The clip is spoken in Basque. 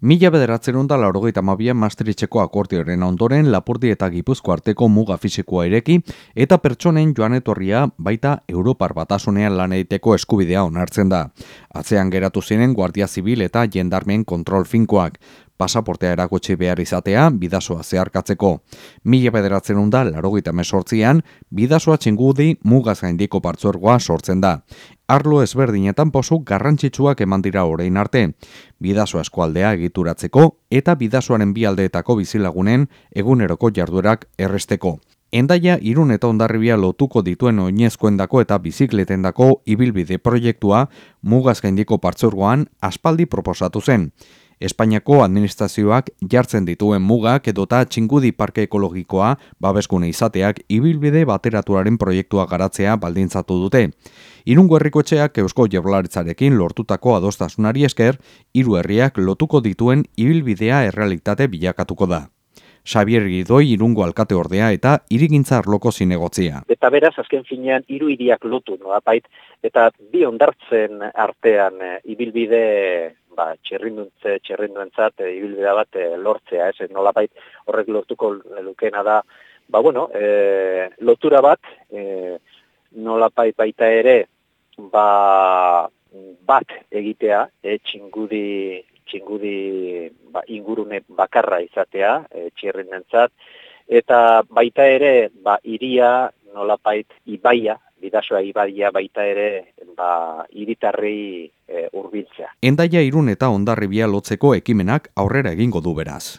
Mila bederatzen da laurogeita mabia Maastrichteko akordioaren ondoren Lapurdi eta Gipuzko arteko muga fisikoa ireki eta pertsonen joan etorria baita Europar batasunean lan egiteko eskubidea onartzen da. Atzean geratu ziren Guardia Zibil eta Jendarmen kontrol finkoak pasaportea erakutsi behar izatea bidasoa zeharkatzeko. Mila bederatzen da larogeita mesortzian, bidasoa txingudi mugaz gaindiko partzorgoa sortzen da. Arlo ezberdinetan posu garrantzitsuak eman dira orain arte. Bidasoa eskualdea egituratzeko eta bidasoaren bialdeetako bizilagunen eguneroko jarduerak erresteko. Endaia irun eta ondarribia lotuko dituen oinezkoendako eta bizikletendako ibilbide proiektua mugaz gaindiko partzorgoan aspaldi proposatu zen. Espainiako administrazioak jartzen dituen mugak edota txingudi parke ekologikoa babeskune izateak ibilbide bateraturaren proiektua garatzea baldintzatu dute. Irungo herrikoetxeak Eusko Jaurlaritzarekin lortutako adostasunari esker, hiru herriak lotuko dituen ibilbidea errealitate bilakatuko da. Xavier Gidoi irungo alkate ordea eta irigintza arloko zinegotzia. Eta beraz, azken finean, hiru hiriak lotu, no, eta bi ondartzen artean e, ibilbide ba, txerrinduntze, txerrinduentzat e, ibilbide bat e, lortzea, ez, nolapait horrek lortuko lukena da, ba, bueno, e, lotura bat, e, nolapait baita ere, ba, bat egitea, e, txingudi, txingudi ba, ingurune bakarra izatea, e, txirrinentzat, eta baita ere, ba, iria, nolapait, ibaia, bidasoa ibaia baita ere, ba, iritarri e, urbiltzea. Endaia irun eta ondarribia lotzeko ekimenak aurrera egingo du beraz.